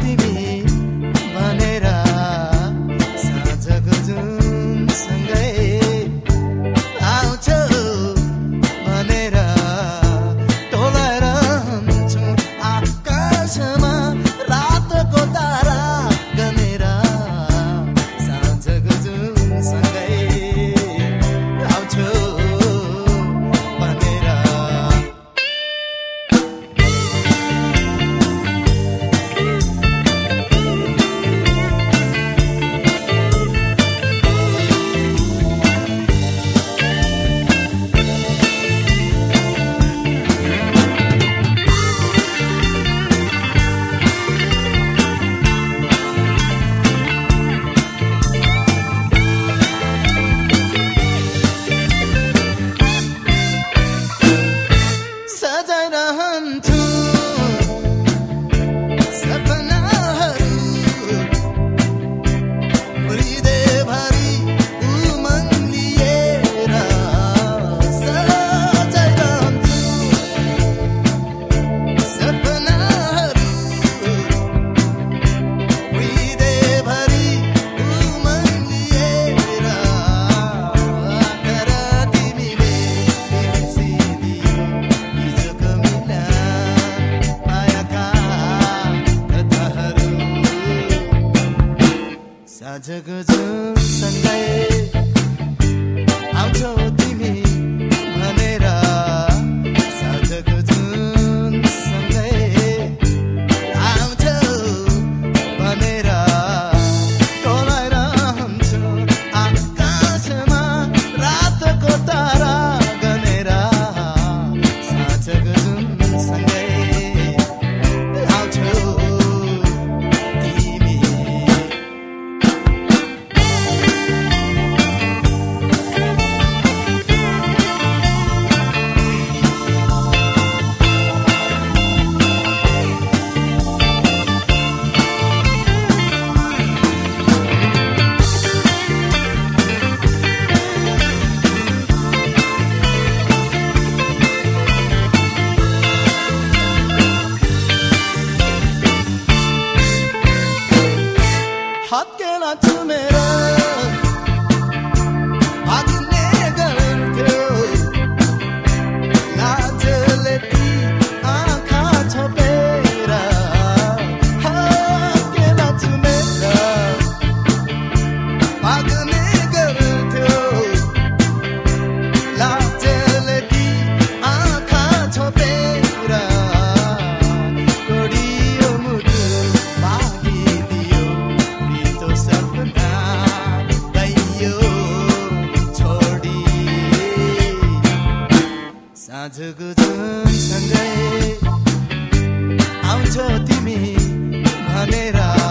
तिमी भनेर 사저그 준선날 아우터 सँगसँगै आउँछ तिमी भनेर।